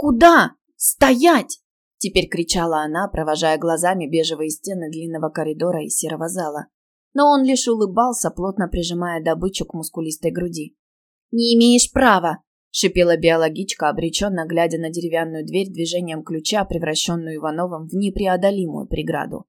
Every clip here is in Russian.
Куда? Стоять!» Теперь кричала она, провожая глазами бежевые стены длинного коридора и серого зала. Но он лишь улыбался, плотно прижимая добычу к мускулистой груди. «Не имеешь права!» — шипела биологичка, обреченно глядя на деревянную дверь движением ключа, превращенную Ивановым в непреодолимую преграду.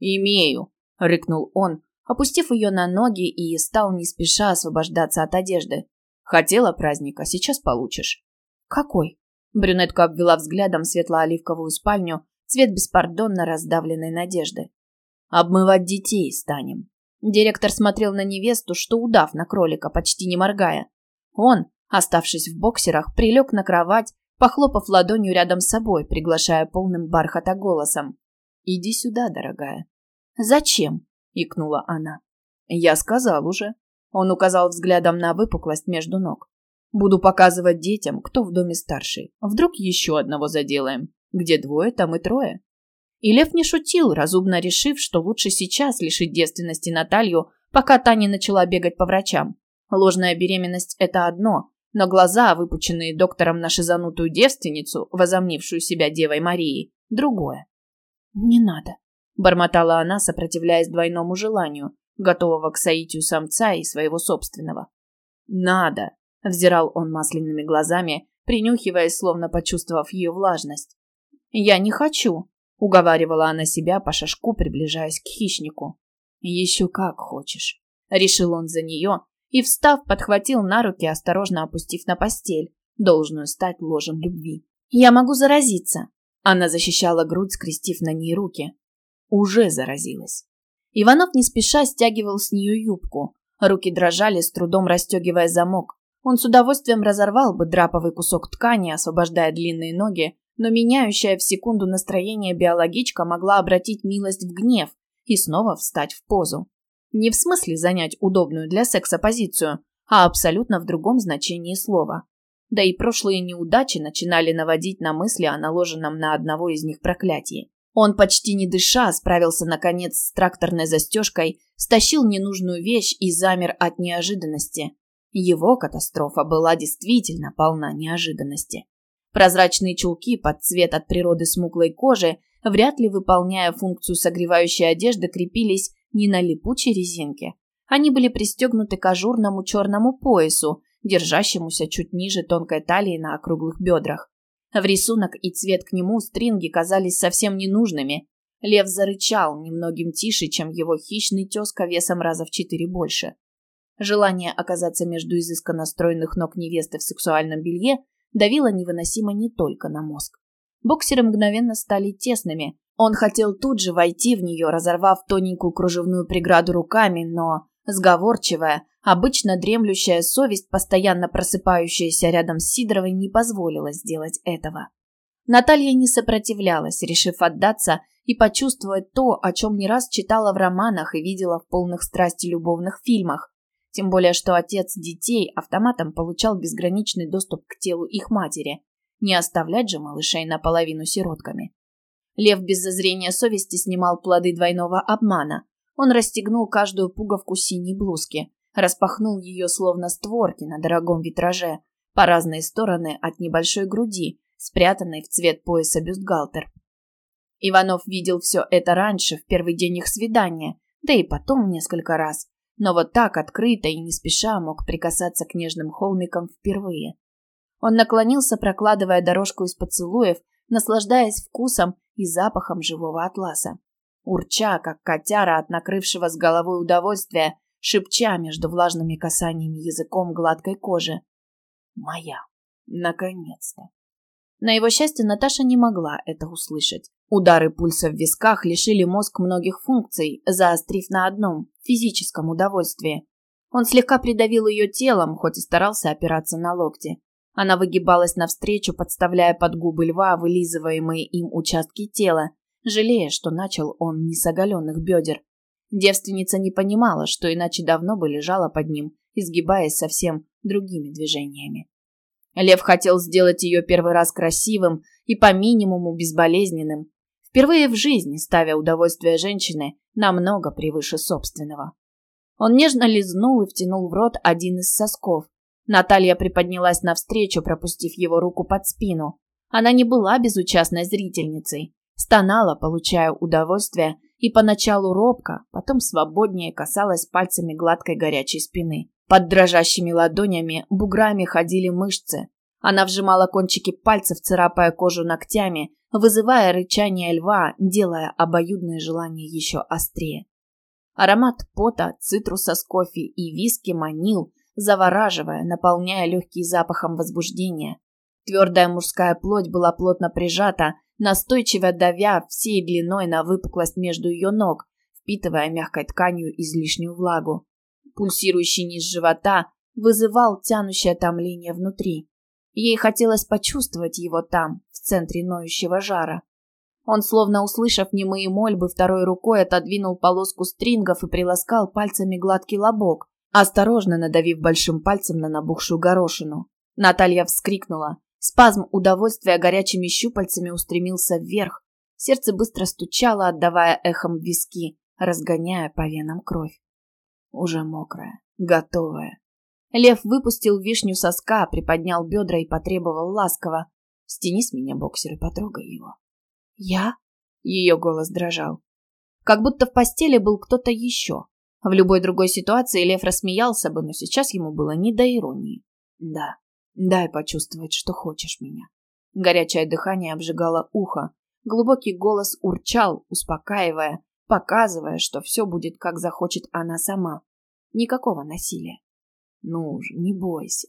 «Имею!» — рыкнул он, опустив ее на ноги и стал не спеша освобождаться от одежды. «Хотела праздника, сейчас получишь». «Какой?» Брюнетка обвела взглядом светло-оливковую спальню, цвет беспардонно раздавленной надежды. «Обмывать детей станем». Директор смотрел на невесту, что удав на кролика, почти не моргая. Он, оставшись в боксерах, прилег на кровать, похлопав ладонью рядом с собой, приглашая полным бархата голосом. «Иди сюда, дорогая». «Зачем?» – икнула она. «Я сказал уже». Он указал взглядом на выпуклость между ног. «Буду показывать детям, кто в доме старший. Вдруг еще одного заделаем. Где двое, там и трое». И Лев не шутил, разумно решив, что лучше сейчас лишить девственности Наталью, пока та не начала бегать по врачам. Ложная беременность – это одно, но глаза, выпученные доктором на шизанутую девственницу, возомнившую себя Девой Марией, другое. «Не надо», – бормотала она, сопротивляясь двойному желанию, готового к соитию самца и своего собственного. «Надо», – взирал он масляными глазами, принюхиваясь, словно почувствовав ее влажность. «Я не хочу», – уговаривала она себя по шажку, приближаясь к хищнику. «Еще как хочешь», – решил он за нее, и, встав, подхватил на руки, осторожно опустив на постель, должную стать ложем любви. «Я могу заразиться!» Она защищала грудь, скрестив на ней руки. Уже заразилась. Иванов не спеша стягивал с нее юбку. Руки дрожали, с трудом расстегивая замок. Он с удовольствием разорвал бы драповый кусок ткани, освобождая длинные ноги, но меняющая в секунду настроение биологичка могла обратить милость в гнев и снова встать в позу. Не в смысле занять удобную для секса позицию, а абсолютно в другом значении слова. Да и прошлые неудачи начинали наводить на мысли о наложенном на одного из них проклятии. Он почти не дыша справился наконец с тракторной застежкой, стащил ненужную вещь и замер от неожиданности. Его катастрофа была действительно полна неожиданности. Прозрачные чулки под цвет от природы смуглой кожи, вряд ли выполняя функцию согревающей одежды, крепились не на липучей резинке. Они были пристегнуты к ажурному черному поясу, держащемуся чуть ниже тонкой талии на округлых бедрах. В рисунок и цвет к нему стринги казались совсем ненужными. Лев зарычал немногим тише, чем его хищный тезка весом раза в четыре больше. Желание оказаться между изысканно стройных ног невесты в сексуальном белье давило невыносимо не только на мозг. Боксеры мгновенно стали тесными, он хотел тут же войти в нее, разорвав тоненькую кружевную преграду руками, но сговорчивая, обычно дремлющая совесть, постоянно просыпающаяся рядом с Сидоровой, не позволила сделать этого. Наталья не сопротивлялась, решив отдаться и почувствовать то, о чем не раз читала в романах и видела в полных страсти любовных фильмах. Тем более, что отец детей автоматом получал безграничный доступ к телу их матери. Не оставлять же малышей наполовину сиротками. Лев без зазрения совести снимал плоды двойного обмана. Он расстегнул каждую пуговку синей блузки, распахнул ее словно створки на дорогом витраже, по разные стороны от небольшой груди, спрятанной в цвет пояса бюстгальтер. Иванов видел все это раньше, в первый день их свидания, да и потом несколько раз, но вот так открыто и не спеша мог прикасаться к нежным холмикам впервые. Он наклонился, прокладывая дорожку из поцелуев, наслаждаясь вкусом и запахом живого атласа. Урча, как котяра от накрывшего с головой удовольствия, шепча между влажными касаниями языком гладкой кожи. «Моя! Наконец-то!» На его счастье Наташа не могла это услышать. Удары пульса в висках лишили мозг многих функций, заострив на одном – физическом удовольствии. Он слегка придавил ее телом, хоть и старался опираться на локти. Она выгибалась навстречу, подставляя под губы льва вылизываемые им участки тела, жалея, что начал он не с оголенных бедер. Девственница не понимала, что иначе давно бы лежала под ним, изгибаясь совсем другими движениями. Лев хотел сделать ее первый раз красивым и по минимуму безболезненным, впервые в жизни ставя удовольствие женщины намного превыше собственного. Он нежно лизнул и втянул в рот один из сосков, Наталья приподнялась навстречу, пропустив его руку под спину. Она не была безучастной зрительницей. Стонала, получая удовольствие, и поначалу робко, потом свободнее касалась пальцами гладкой горячей спины. Под дрожащими ладонями буграми ходили мышцы. Она вжимала кончики пальцев, царапая кожу ногтями, вызывая рычание льва, делая обоюдное желание еще острее. Аромат пота, цитруса с кофе и виски манил, завораживая, наполняя легкий запахом возбуждения. Твердая мужская плоть была плотно прижата, настойчиво давя всей длиной на выпуклость между ее ног, впитывая мягкой тканью излишнюю влагу. Пульсирующий низ живота вызывал тянущее томление внутри. Ей хотелось почувствовать его там, в центре ноющего жара. Он, словно услышав немые мольбы, второй рукой отодвинул полоску стрингов и приласкал пальцами гладкий лобок, осторожно надавив большим пальцем на набухшую горошину. Наталья вскрикнула. Спазм удовольствия горячими щупальцами устремился вверх. Сердце быстро стучало, отдавая эхом виски, разгоняя по венам кровь. Уже мокрая, готовая. Лев выпустил вишню соска, приподнял бедра и потребовал ласково. «Стяни с меня боксер и потрогай его». «Я?» Ее голос дрожал. Как будто в постели был кто-то еще. В любой другой ситуации Лев рассмеялся бы, но сейчас ему было не до иронии. «Да, Дай почувствовать, что хочешь меня. Горячее дыхание обжигало ухо. Глубокий голос урчал, успокаивая, показывая, что все будет, как захочет она сама. Никакого насилия. Ну же, не бойся.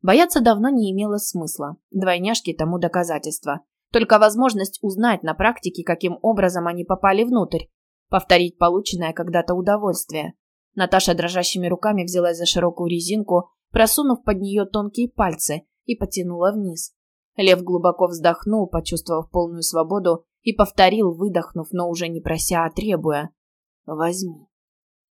Бояться давно не имело смысла. Двойняшки тому доказательство. Только возможность узнать на практике, каким образом они попали внутрь. Повторить полученное когда-то удовольствие. Наташа дрожащими руками взялась за широкую резинку, просунув под нее тонкие пальцы, и потянула вниз. Лев глубоко вздохнул, почувствовав полную свободу, и повторил, выдохнув, но уже не прося, а требуя. «Возьми».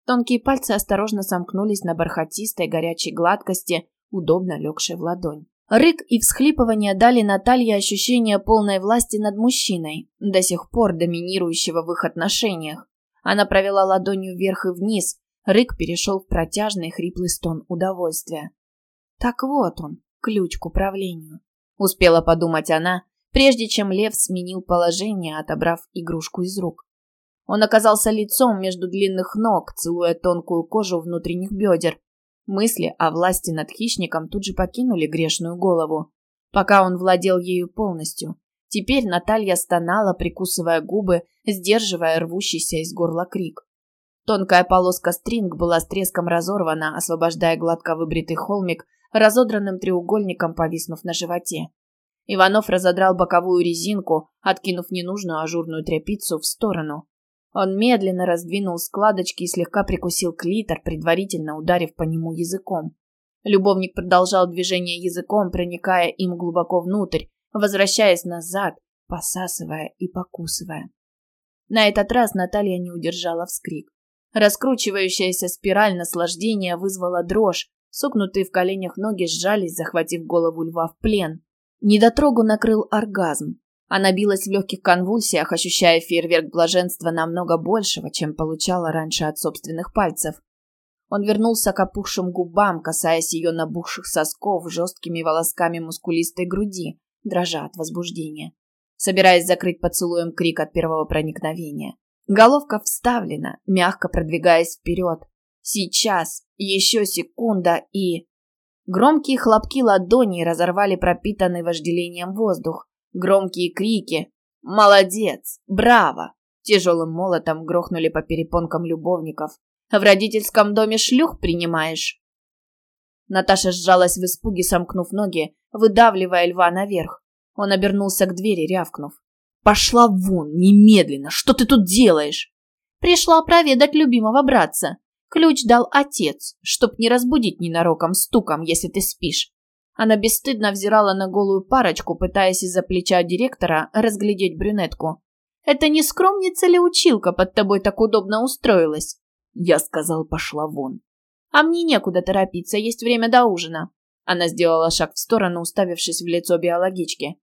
Тонкие пальцы осторожно сомкнулись на бархатистой горячей гладкости, удобно легшей в ладонь. Рык и всхлипывание дали Наталье ощущение полной власти над мужчиной, до сих пор доминирующего в их отношениях. Она провела ладонью вверх и вниз, Рык перешел в протяжный хриплый стон удовольствия. Так вот он, ключ к управлению. Успела подумать она, прежде чем лев сменил положение, отобрав игрушку из рук. Он оказался лицом между длинных ног, целуя тонкую кожу внутренних бедер. Мысли о власти над хищником тут же покинули грешную голову, пока он владел ею полностью. Теперь Наталья стонала, прикусывая губы, сдерживая рвущийся из горла крик. Тонкая полоска стринг была с треском разорвана, освобождая гладко выбритый холмик, разодранным треугольником повиснув на животе. Иванов разодрал боковую резинку, откинув ненужную ажурную тряпицу в сторону. Он медленно раздвинул складочки и слегка прикусил клитор, предварительно ударив по нему языком. Любовник продолжал движение языком, проникая им глубоко внутрь, возвращаясь назад, посасывая и покусывая. На этот раз Наталья не удержала вскрик. Раскручивающаяся спираль наслаждения вызвала дрожь. Согнутые в коленях ноги сжались, захватив голову льва в плен. Недотрогу накрыл оргазм. Она билась в легких конвульсиях, ощущая фейерверк блаженства намного большего, чем получала раньше от собственных пальцев. Он вернулся к опухшим губам, касаясь ее набухших сосков жесткими волосками мускулистой груди, дрожа от возбуждения, собираясь закрыть поцелуем крик от первого проникновения. Головка вставлена, мягко продвигаясь вперед. Сейчас, еще секунда и... Громкие хлопки ладоней разорвали пропитанный вожделением воздух. Громкие крики «Молодец! Браво!» Тяжелым молотом грохнули по перепонкам любовников. «В родительском доме шлюх принимаешь?» Наташа сжалась в испуге, сомкнув ноги, выдавливая льва наверх. Он обернулся к двери, рявкнув. Пошла вон, немедленно! Что ты тут делаешь? Пришла проведать любимого братца. Ключ дал отец, чтоб не разбудить ненароком стуком, если ты спишь. Она бесстыдно взирала на голую парочку, пытаясь из-за плеча директора разглядеть брюнетку. «Это не скромница ли училка под тобой так удобно устроилась?» Я сказал, пошла вон. «А мне некуда торопиться, есть время до ужина». Она сделала шаг в сторону, уставившись в лицо биологички.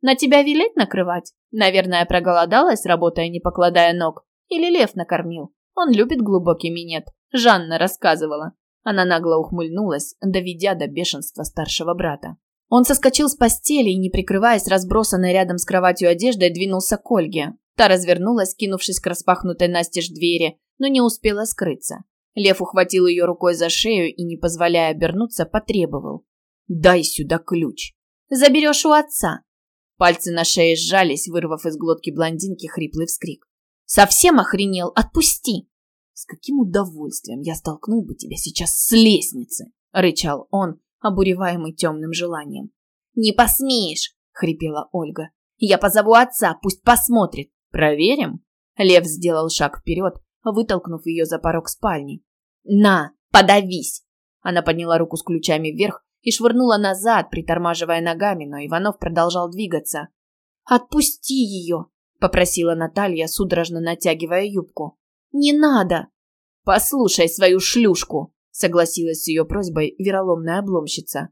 На тебя велеть накрывать? Наверное, проголодалась, работая не покладая ног. Или лев накормил. Он любит глубокий минет. Жанна рассказывала. Она нагло ухмыльнулась, доведя до бешенства старшего брата. Он соскочил с постели и, не прикрываясь разбросанной рядом с кроватью одеждой, двинулся к Ольге. Та развернулась, кинувшись к распахнутой настежь двери, но не успела скрыться. Лев ухватил ее рукой за шею и, не позволяя обернуться, потребовал. «Дай сюда ключ». «Заберешь у отца». Пальцы на шее сжались, вырвав из глотки блондинки хриплый вскрик. «Совсем охренел? Отпусти!» «С каким удовольствием я столкнул бы тебя сейчас с лестницы!» — рычал он, обуреваемый темным желанием. «Не посмеешь!» — хрипела Ольга. «Я позову отца, пусть посмотрит. Проверим?» Лев сделал шаг вперед, вытолкнув ее за порог спальни. «На, подавись!» Она подняла руку с ключами вверх и швырнула назад, притормаживая ногами, но Иванов продолжал двигаться. «Отпусти ее!» — попросила Наталья, судорожно натягивая юбку. «Не надо!» «Послушай свою шлюшку!» согласилась с ее просьбой вероломная обломщица.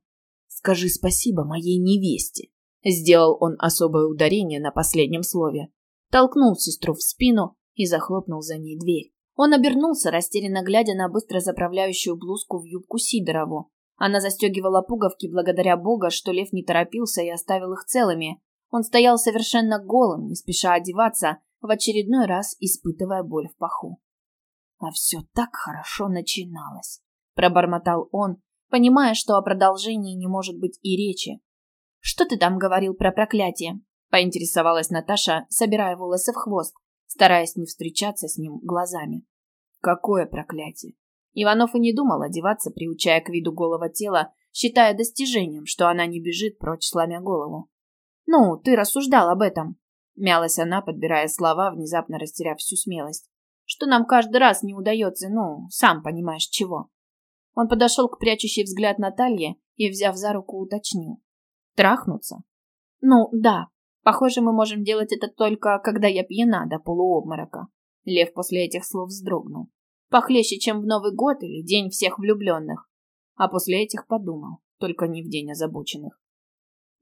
«Скажи спасибо моей невесте», — сделал он особое ударение на последнем слове. Толкнул сестру в спину и захлопнул за ней дверь. Он обернулся, растерянно глядя на быстро заправляющую блузку в юбку Сидорову. Она застегивала пуговки благодаря Бога, что Лев не торопился и оставил их целыми. Он стоял совершенно голым, не спеша одеваться, в очередной раз испытывая боль в паху. А все так хорошо начиналось пробормотал он, понимая, что о продолжении не может быть и речи. Что ты там говорил про проклятие? поинтересовалась Наташа, собирая волосы в хвост, стараясь не встречаться с ним глазами. Какое проклятие? Иванов и не думал одеваться, приучая к виду голого тела, считая достижением, что она не бежит прочь, сломя голову. «Ну, ты рассуждал об этом», — мялась она, подбирая слова, внезапно растеряв всю смелость. «Что нам каждый раз не удается, ну, сам понимаешь чего». Он подошел к прячущей взгляд Наталье и, взяв за руку, уточнил. «Трахнуться?» «Ну, да. Похоже, мы можем делать это только, когда я пьяна до полуобморока». Лев после этих слов вздрогнул. Похлеще, чем в Новый год или День всех влюбленных. А после этих подумал, только не в День озабоченных.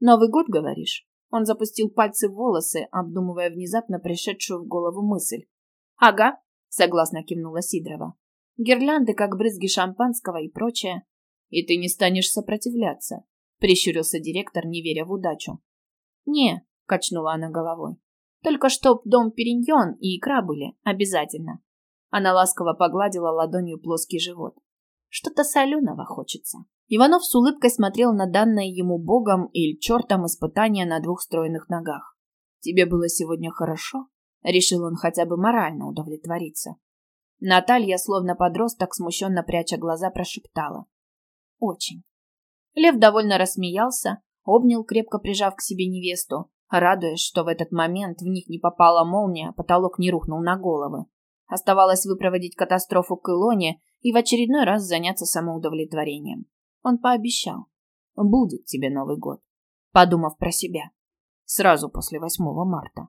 «Новый год, говоришь?» Он запустил пальцы в волосы, обдумывая внезапно пришедшую в голову мысль. «Ага», — согласно кивнула Сидорова гирлянды, как брызги шампанского и прочее. И ты не станешь сопротивляться, прищурился директор, не веря в удачу. Не, качнула она головой. Только чтоб дом Периньон и икра были, обязательно. Она ласково погладила ладонью плоский живот. Что-то соленого хочется. Иванов с улыбкой смотрел на данное ему богом или чертом испытание на двух стройных ногах. «Тебе было сегодня хорошо?» Решил он хотя бы морально удовлетвориться. Наталья, словно подросток, смущенно пряча глаза, прошептала. «Очень». Лев довольно рассмеялся, обнял, крепко прижав к себе невесту, радуясь, что в этот момент в них не попала молния, потолок не рухнул на головы. Оставалось выпроводить катастрофу к Илоне и в очередной раз заняться самоудовлетворением. Он пообещал. «Будет тебе Новый год», подумав про себя. Сразу после 8 марта.